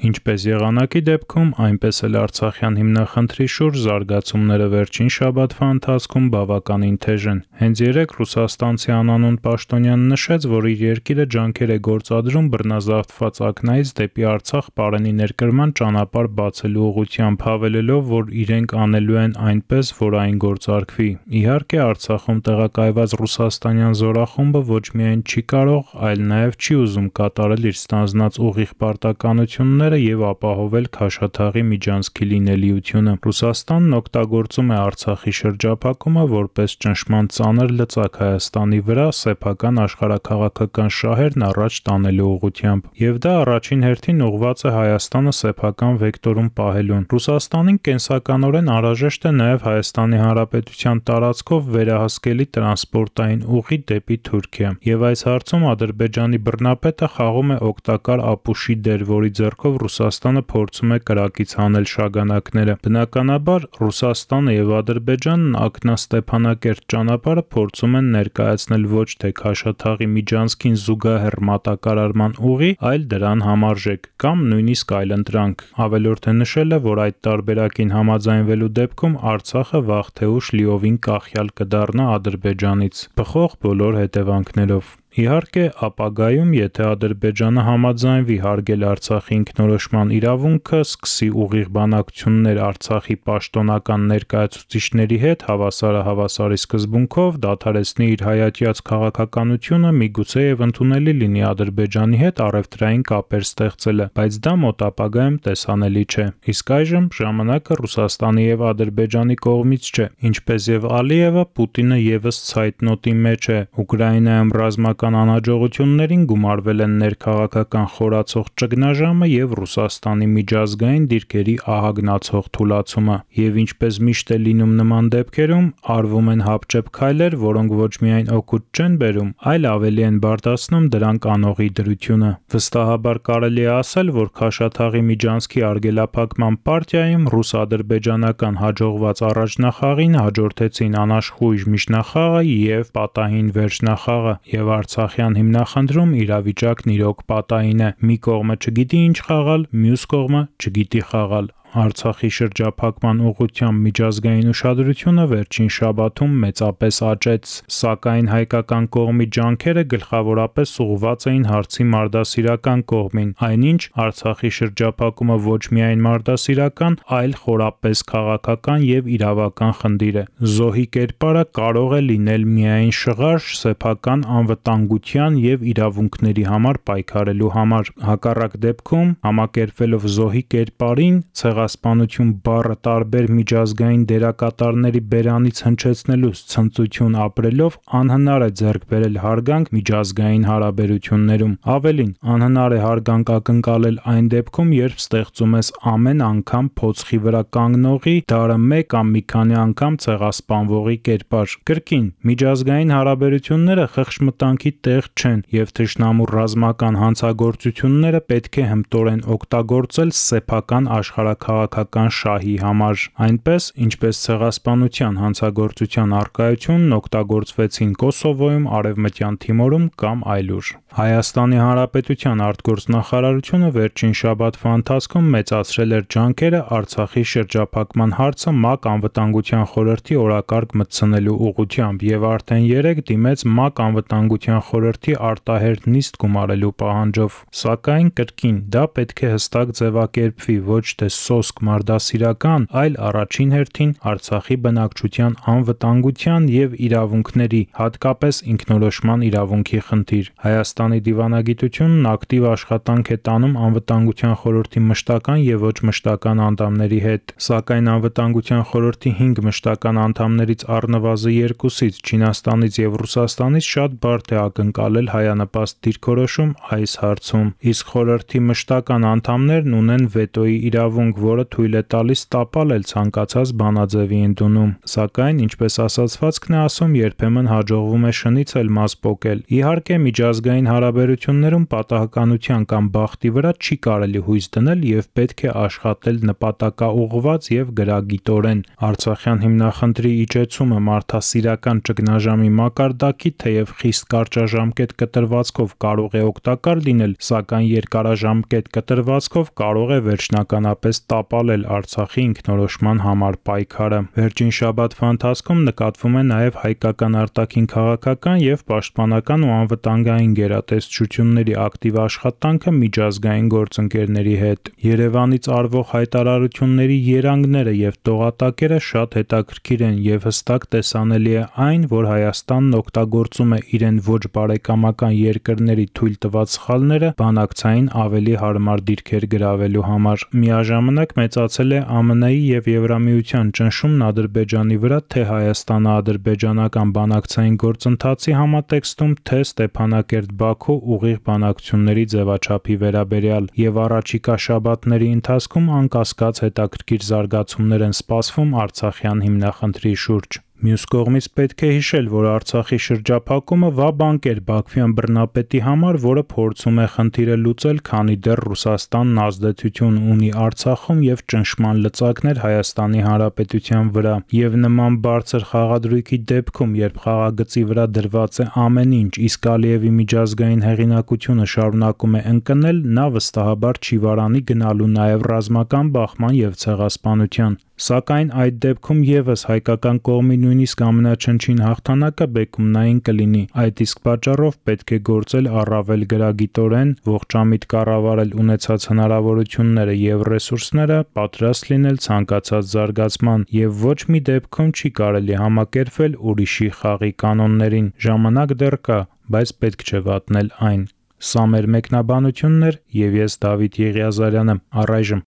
Ինչպես եղանակի դեպքում, այնպես էլ Արցախյան հիմնախնդրի շուրջ զարգացումները վերջին շաբաթվա ընթացքում բավականին թեժ են։ Հենց երեկ ռուսաստանցի անանուն պաշտոնյան նշեց, որ իր երկիրը ջանքեր է գործադրում բռնազավթված ակնայից դեպի Արցախ պարենի ներկրման ճանապարհ բացելու ուղղությամբ, հավելելով, որ իրենք անելու են այնպես, որ այն գործարկվի։ Իհարկե, Արցախում տեղակայված ռուսաստանյան զորախումբը ոչ միայն չի կարող, այլ նաև չի ուզում կատարել իր ստանձնած ուղիղ պարտականությունները եւ ապահովել Քաշաթաղի միջանցքի լինելիությունը։ Ռուսաստանն օգտագործում է Արցախի շրջափակումը որպես ճնշման ծանր լծակ Հայաստանի վրա սեփական աշխարհաքաղաքական շահերն առաջ տանելու ուղղությամբ։ Եվ դա առաջին հերթին ուղղված է Հայաստանը սեփական վեկտորում պահելուն։ Ռուսաստանին կենսականորեն անհրաժեշտ է նաև Հայաստանի Հանրապետության տարածքով վերահսկելի տրանսպորտային ուղի դեպի Թուրքիա։ Եվ այս հարցում Ադրբեջանի բռնապետը խաղում է օգտակար ապուշի դեր, որի ձեռքով Ռուսաստանը փորձում է կրակից հանել շագանակները։ Բնականաբար, Ռուսաստանը եւ Ադրբեջանն Ակնա-Ստեփանակերտ ճանապարհը փորձում են ներկայացնել ոչ թե Քաշաթաղի միջանցքին զուգահեռ մատակարարման ուղի, այլ դրան համարժեք կամ նույնիսկ այլընտրանք։ Ավելորդ է նշել է, որ այդ տարբերակին համաձայնվելու դեպքում Արցախը վաղ թե ուշ լիովին կախյալ կդառնա Ադրբեջանից՝ բխող բոլոր հետևանքներով։ Իհարկե, ապագայում, եթե Ադրբեջանը համաձայնվի հարգել Արցախի ինքնորոշման իրավունքը, սկսի ուղիղ բանակցություններ Արցախի պաշտոնական ներկայացուցիչների հետ հավասարահավասարի սկզբունքով, դադարեցնի իր հայատյաց քաղաքականությունը, միգուցեև ընդունելի լինի Ադրբեջանի հետ առևտրային կապեր ստեղծելը, բայց դա մոտ ապագայում տեսանելի չէ։ Իսկ այժմ ժամանակը Ռուսաստանի եւ Ադրբեջանի կողմից չէ, ինչպես եւ Ալիևը, Պուտինը եւս ցայտնոտի մեջ է։ Ուկրաինայում ռազմական անհաջողություններին գումարվել են ներքաղաքական խորացող ճգնաժամը եւ Ռուսաստանի միջազգային դիրքերի ահագնացող թուլացումը, եւ ինչպես միշտ է լինում նման դեպքերում, արվում են հապճեպ քայլեր, որոնք ոչ միայն օգուտ չեն բերում, այլ ավելի են բարդացնում դրանք անողի դրությունը։ Վստահաբար կարելի է ասել, որ Քաշաթաղի միջանցքի արգելափակման պարտիայում ռուս-ադրբեջանական հաջողված առաջնախաղին հաջորդեցին անաշխույժ միջնախաղը եւ պատահին վերջնախաղը, եւ Արցախյան հիմնախնդրում իրավիճակն իրոք պատահին է։ Մի կողմը չգիտի ինչ խաղալ, մյուս կողմը չգիտի խաղալ։ Արցախի շրջափակման ուղղությամբ միջազգային ուշադրությունը վերջին շաբաթում մեծապես աճեց, սակայն հայկական կողմի ջանքերը գլխավորապես ուղղված էին հարցի մարդասիրական կողմին, այնինչ Արցախի շրջափակումը ոչ միայն մարդասիրական, այլ խորապես քաղաքական եւ իրավական խնդիր է։ Զոհի կերպարը կարող է լինել միայն շղարշ սեփական անվտանգության եւ իրավունքների համար պայքարելու համար։ Հակառակ դեպքում, համակերպվելով զոհի կերպարին, ցեղասպանություն բառը տարբեր միջազգային դերակատարների բերանից հնչեցնելուց ցնծություն ապրելով անհնար է ձեռք բերել հարգանք միջազգային հարաբերություններում։ Ավելին, անհնար է հարգանք ակնկալել այն դեպքում, երբ ստեղծում ես ամեն անգամ փոცხի վրա կանգնողի, դարը մեկ կամ մի քանի անգամ ցեղասպանվողի կերպար։ Կրկին, միջազգային հարաբերությունները խղճմտանքի տեղ չեն, եւ թշնամու ռազմական հանցագործությունները պետք է հմտորեն օգտագործել սեփական աշխարհակ քաղաքական շահի համար, այնպես, ինչպես ցեղասպանության հանցագործության առկայությունն օգտագործվեցին Կոսովոյում, Արևմտյան Թիմորում կամ այլուր։ Հայաստանի Հանրապետության արտգործնախարարությունը վերջին շաբաթվա ընթացքում մեծացրել էր ջանքերը Արցախի շրջափակման հարցը ՄԱԿ անվտանգության խորհրդի օրակարգ մտցնելու ուղղությամբ եւ արդեն 3 դիմեց ՄԱԿ անվտանգության խորհրդի արտահերթ նիստ գումարելու պահանջով։ Սակայն կրկին դա պետք է հստակ ձևակերպվի ոչ թե սոսկ մարդասիրական, այլ առաջին հերթին Արցախի բնակչության անվտանգության եւ իրավունքների, հատկապես ինքնորոշման իրավունքի խնդիր։ Հայաստանի դիվանագիտությունն ակտիվ աշխատանք է տանում անվտանգության խորհրդի մշտական եւ ոչ մշտական անդամների հետ, սակայն անվտանգության խորհրդի 5 մշտական անդամներից առնվազն երկուսից՝ Չինաստանից եւ Ռուսաստանից շատ բարդ է ակնկալել հայանպաստ դիրքորոշում այս հարցում։ Իսկ խորհրդի մշտական անդամներն ունեն վետոյի իրավունք որը թույլ է տալիս տապալել ցանկացած բանաձևի ընդունում։ Սակայն, ինչպես ասացվածքն է ասում, երբեմն հաջողվում է շնից էլ մաս պոկել։ Իհարկե, միջազգային հարաբերություններում պատահականության կամ բախտի վրա չի կարելի հույս դնել եւ պետք է աշխատել նպատակաուղղված եւ գրագիտորեն։ Արցախյան հիմնախնդրի իջեցումը մարդասիրական ճգնաժամի մակարդակի թեև խիստ կարճաժամկետ կտրվածքով կարող է օգտակար լինել, սակայն երկարաժամկետ կտրվածքով կարող է վերջնականապես տապալել Արցախի ինքնորոշման համար պայքարը։ Վերջին շաբաթվա ընթացքում նկատվում է նաև հայկական արտաքին քաղաքական եւ պաշտպանական ու անվտանգային գերատեսչությունների ակտիվ աշխատանքը միջազգային գործընկերների հետ։ Երևանից արվող հայտարարությունների երանգները եւ տողատակերը շատ հետաքրքիր են եւ հստակ տեսանելի է այն, որ Հայաստանն օգտագործում է իրեն ոչ բարեկամական երկրների թույլ տված սխալները բանակցային ավելի հարմար դիրքեր գրավելու համար։ Միաժամանակ մեծացել է ԱՄՆ-ի եւ Եվրամիության ճնշումն Ադրբեջանի վրա թե Հայաստան-ադրբեջանական բանակցային գործընթացի համատեքստում, թե Ստեփանակերտ-Բաքու ուղիղ բանակցությունների ձևաչափի վերաբերյալ եւ առաջիկա շաբաթների ընթացքում անկասկած հետաքրքիր զարգացումներ են սպասվում Արցախյան հիմնախնդրի շուրջ։ Մյուս կողմից պետք է հիշել, որ Արցախի շրջափակումը վաբանկ էր Բաքվյան բռնապետի համար, որը փորձում է խնդիրը լուծել, քանի դեռ Ռուսաստանն ազդեցություն ունի Արցախում եւ ճնշման լծակներ Հայաստանի Հանրապետության վրա։ Եվ նման բարձր խաղադրույքի դեպքում, երբ խաղագծի վրա դրված է ամեն ինչ, իսկ Ալիևի միջազգային հեղինակությունը շարունակում է ընկնել, նա վստահաբար չի վարանի գնալու նաեւ ռազմական բախման եւ ցեղասպանության։ Սակայն այդ դեպքում եւս հայկական կողմի նույնիսկ ամենաչնչին հաղթանակը բեկումնային կլինի։ Այդ իսկ պատճառով պետք է գործել առավել գրագիտորեն, ողջամիտ կառավարել ունեցած հնարավորությունները եւ ռեսուրսները, պատրաստ լինել ցանկացած զարգացման եւ ոչ մի դեպքում չի կարելի համակերպվել ուրիշի խաղի կանոններին։ Ժամանակ դեռ կա, բայց պետք չէ վատնել այն։ Սա մեր մեկնաբանությունն էր եւ ես Դավիթ Եղիազարյանը։ Առայժմ